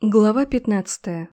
Глава 15.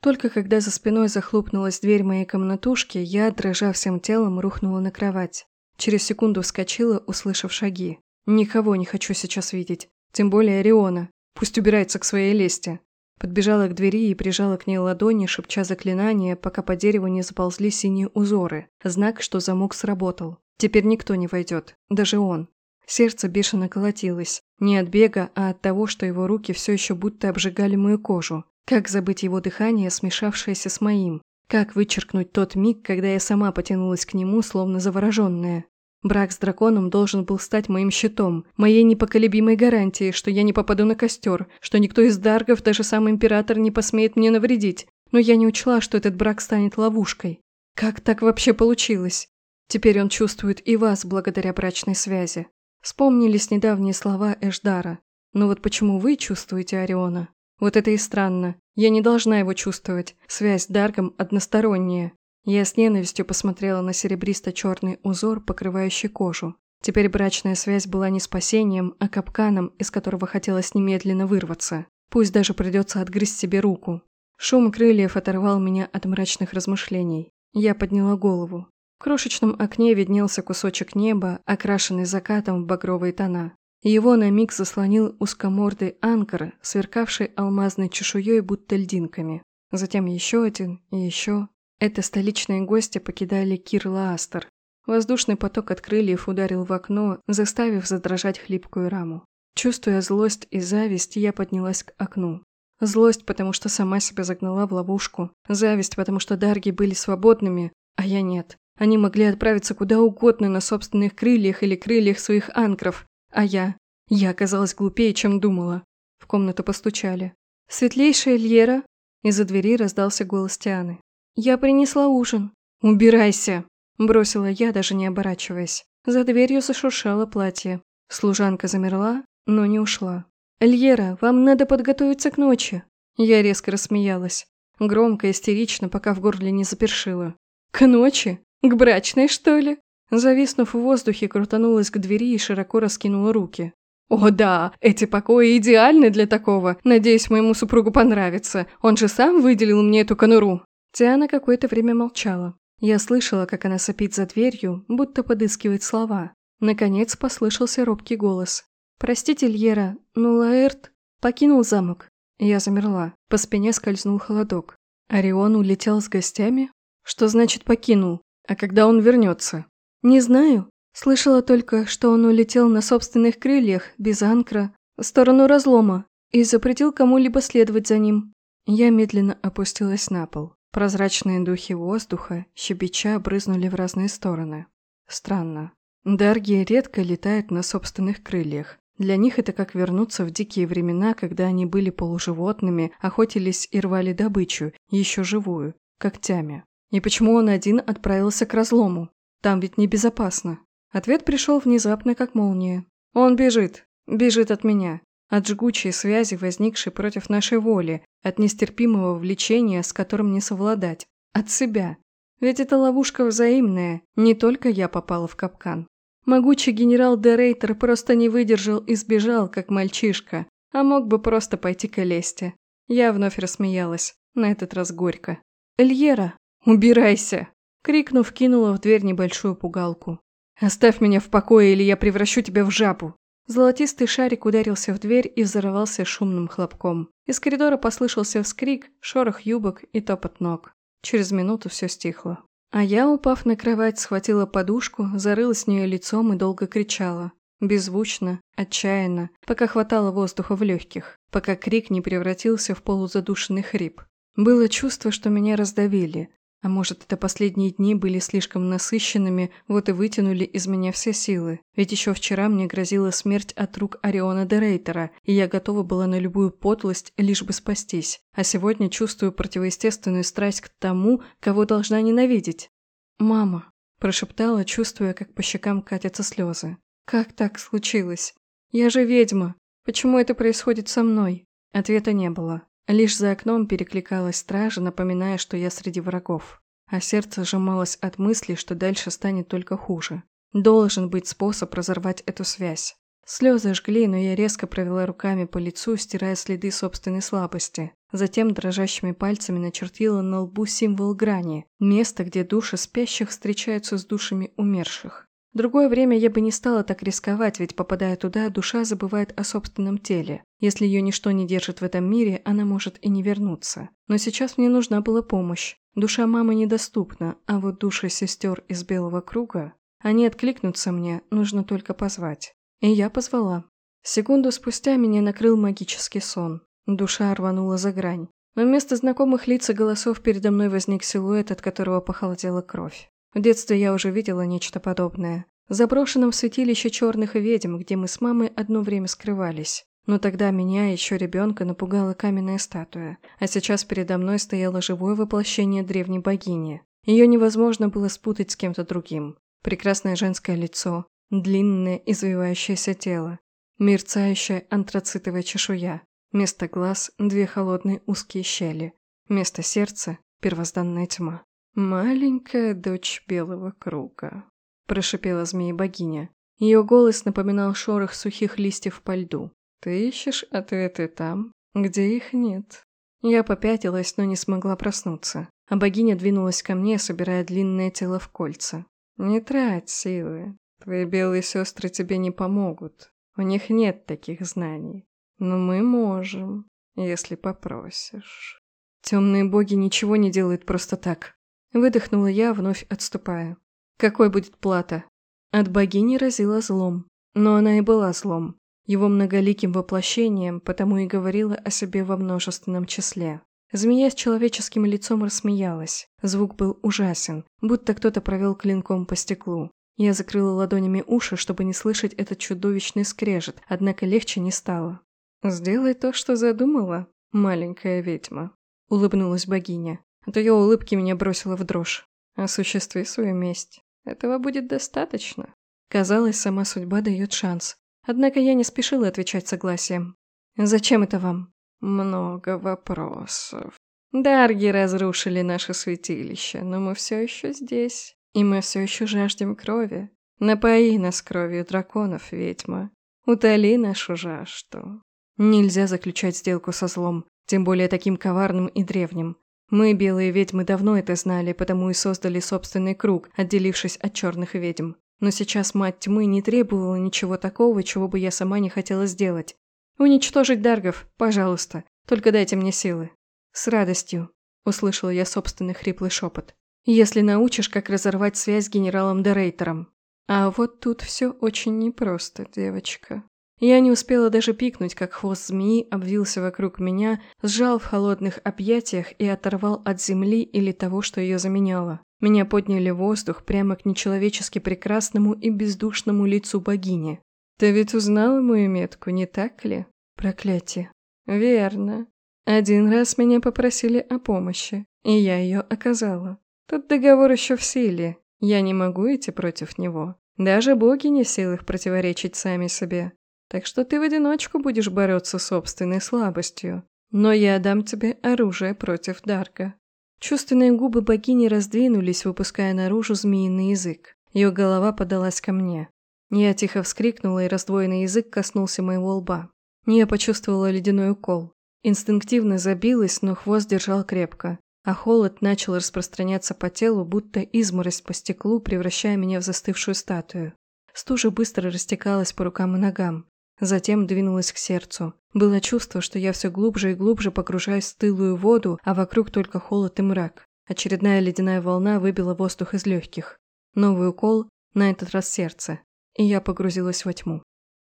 Только когда за спиной захлопнулась дверь моей комнатушки, я, дрожа всем телом, рухнула на кровать. Через секунду вскочила, услышав шаги. Никого не хочу сейчас видеть. Тем более Ориона. Пусть убирается к своей лесте. Подбежала к двери и прижала к ней ладони, шепча заклинание, пока по дереву не заползли синие узоры. Знак, что замок сработал. Теперь никто не войдет. Даже он. Сердце бешено колотилось. Не от бега, а от того, что его руки все еще будто обжигали мою кожу. Как забыть его дыхание, смешавшееся с моим? Как вычеркнуть тот миг, когда я сама потянулась к нему, словно завороженная? Брак с драконом должен был стать моим щитом, моей непоколебимой гарантией, что я не попаду на костер, что никто из даргов, даже сам император, не посмеет мне навредить. Но я не учла, что этот брак станет ловушкой. Как так вообще получилось? Теперь он чувствует и вас благодаря брачной связи. Вспомнились недавние слова Эшдара. «Ну вот почему вы чувствуете Ориона? Вот это и странно. Я не должна его чувствовать. Связь с Даргом односторонняя». Я с ненавистью посмотрела на серебристо-черный узор, покрывающий кожу. Теперь брачная связь была не спасением, а капканом, из которого хотелось немедленно вырваться. Пусть даже придется отгрызть себе руку. Шум крыльев оторвал меня от мрачных размышлений. Я подняла голову. В крошечном окне виднелся кусочек неба, окрашенный закатом в багровые тона. Его на миг заслонил узкомордый анкор, сверкавший алмазной чешуей, будто льдинками. Затем еще один и еще. Это столичные гости покидали Кир Лаастер. Воздушный поток от крыльев ударил в окно, заставив задрожать хлипкую раму. Чувствуя злость и зависть, я поднялась к окну. Злость, потому что сама себя загнала в ловушку. Зависть, потому что дарги были свободными, а я нет. Они могли отправиться куда угодно на собственных крыльях или крыльях своих анкров. А я? Я оказалась глупее, чем думала. В комнату постучали. «Светлейшая Льера!» Из-за двери раздался голос Тианы. «Я принесла ужин». «Убирайся!» Бросила я, даже не оборачиваясь. За дверью зашуршало платье. Служанка замерла, но не ушла. «Льера, вам надо подготовиться к ночи!» Я резко рассмеялась. Громко, истерично, пока в горле не запершило. «К ночи? «К брачной, что ли?» Зависнув в воздухе, крутанулась к двери и широко раскинула руки. «О да, эти покои идеальны для такого. Надеюсь, моему супругу понравится. Он же сам выделил мне эту конуру». Тиана какое-то время молчала. Я слышала, как она сопит за дверью, будто подыскивает слова. Наконец послышался робкий голос. «Простите, Льера, но Лаэрт покинул замок». Я замерла. По спине скользнул холодок. Орион улетел с гостями? Что значит покинул? А когда он вернется? Не знаю. Слышала только, что он улетел на собственных крыльях, без анкра, в сторону разлома, и запретил кому-либо следовать за ним. Я медленно опустилась на пол. Прозрачные духи воздуха, щебеча, брызнули в разные стороны. Странно. Дарги редко летают на собственных крыльях. Для них это как вернуться в дикие времена, когда они были полуживотными, охотились и рвали добычу, еще живую, когтями. И почему он один отправился к разлому? Там ведь небезопасно. Ответ пришел внезапно, как молния. Он бежит. Бежит от меня. От жгучей связи, возникшей против нашей воли, от нестерпимого влечения, с которым не совладать. От себя. Ведь эта ловушка взаимная, не только я попала в капкан. Могучий генерал Дерейтер просто не выдержал и сбежал, как мальчишка, а мог бы просто пойти к Элесте. Я вновь рассмеялась, на этот раз горько. «Эльера!» «Убирайся!» Крикнув, кинула в дверь небольшую пугалку. «Оставь меня в покое, или я превращу тебя в жабу!» Золотистый шарик ударился в дверь и взорвался шумным хлопком. Из коридора послышался вскрик, шорох юбок и топот ног. Через минуту все стихло. А я, упав на кровать, схватила подушку, зарылась в нее лицом и долго кричала. Беззвучно, отчаянно, пока хватало воздуха в легких, пока крик не превратился в полузадушенный хрип. Было чувство, что меня раздавили, а может, это последние дни были слишком насыщенными, вот и вытянули из меня все силы. Ведь еще вчера мне грозила смерть от рук Ориона де Рейтера, и я готова была на любую подлость, лишь бы спастись. А сегодня чувствую противоестественную страсть к тому, кого должна ненавидеть. «Мама», – прошептала, чувствуя, как по щекам катятся слезы. «Как так случилось? Я же ведьма. Почему это происходит со мной?» Ответа не было. Лишь за окном перекликалась стража, напоминая, что я среди врагов. А сердце сжималось от мысли, что дальше станет только хуже. Должен быть способ разорвать эту связь. Слезы жгли, но я резко провела руками по лицу, стирая следы собственной слабости. Затем дрожащими пальцами начертила на лбу символ грани, место, где души спящих встречаются с душами умерших. Другое время я бы не стала так рисковать, ведь попадая туда, душа забывает о собственном теле. Если ее ничто не держит в этом мире, она может и не вернуться. Но сейчас мне нужна была помощь. Душа мамы недоступна, а вот души сестер из Белого Круга... Они откликнутся мне, нужно только позвать. И я позвала. Секунду спустя меня накрыл магический сон. Душа рванула за грань. Но вместо знакомых лиц и голосов передо мной возник силуэт, от которого похолодела кровь. В детстве я уже видела нечто подобное. В заброшенном святилище черных ведьм, где мы с мамой одно время скрывались. Но тогда меня, еще ребенка, напугала каменная статуя, а сейчас передо мной стояло живое воплощение древней богини. Ее невозможно было спутать с кем-то другим. Прекрасное женское лицо, длинное извивающееся тело, мерцающая антрацитовая чешуя, вместо глаз – две холодные узкие щели, вместо сердца – первозданная тьма. «Маленькая дочь белого круга», – прошипела змея-богиня. Ее голос напоминал шорох сухих листьев по льду. «Ты ищешь ответы там, где их нет». Я попятилась, но не смогла проснуться, а богиня двинулась ко мне, собирая длинное тело в кольца. «Не трать силы. Твои белые сестры тебе не помогут. У них нет таких знаний. Но мы можем, если попросишь». Темные боги ничего не делают просто так. Выдохнула я, вновь отступая. Какой будет плата? От богини разила злом. Но она и была злом. Его многоликим воплощением, потому и говорила о себе во множественном числе. Змея с человеческим лицом рассмеялась. Звук был ужасен, будто кто-то провел клинком по стеклу. Я закрыла ладонями уши, чтобы не слышать этот чудовищный скрежет, однако легче не стало. «Сделай то, что задумала, маленькая ведьма», — улыбнулась богиня. От ее улыбки меня бросило в дрожь. Осуществи свою месть. Этого будет достаточно. Казалось, сама судьба дает шанс. Однако я не спешила отвечать согласием. «Зачем это вам?» «Много вопросов. Дарги разрушили наше святилище, но мы все еще здесь. И мы все еще жаждем крови. Напои нас кровью драконов, ведьма. Утоли нашу жажду». Нельзя заключать сделку со злом, тем более таким коварным и древним. Мы, белые ведьмы, давно это знали, потому и создали собственный круг, отделившись от черных ведьм. Но сейчас мать тьмы не требовала ничего такого, чего бы я сама не хотела сделать. «Уничтожить Даргов, пожалуйста, только дайте мне силы». «С радостью», – услышала я собственный хриплый шепот. «Если научишь, как разорвать связь с генералом Дерейтером». А вот тут все очень непросто, девочка. Я не успела даже пикнуть, как хвост змеи обвился вокруг меня, сжал в холодных объятиях и оторвал от земли или того, что ее заменяло. Меня подняли в воздух прямо к нечеловечески прекрасному и бездушному лицу богини. «Ты ведь узнала мою метку, не так ли?» «Проклятие». «Верно. Один раз меня попросили о помощи, и я ее оказала. Тут договор еще в силе. Я не могу идти против него. Даже боги не в силах противоречить сами себе. Так что ты в одиночку будешь бороться с собственной слабостью. Но я дам тебе оружие против Дарка». Чувственные губы богини раздвинулись, выпуская наружу змеиный язык. Ее голова подалась ко мне. Я тихо вскрикнула, и раздвоенный язык коснулся моего лба. Я почувствовала ледяной укол. Инстинктивно забилась, но хвост держал крепко, а холод начал распространяться по телу, будто изморозь по стеклу, превращая меня в застывшую статую. Стужа быстро растекалась по рукам и ногам. Затем двинулась к сердцу. Было чувство, что я все глубже и глубже погружаюсь в стылую воду, а вокруг только холод и мрак. Очередная ледяная волна выбила воздух из легких. Новый укол, на этот раз сердце. И я погрузилась во тьму.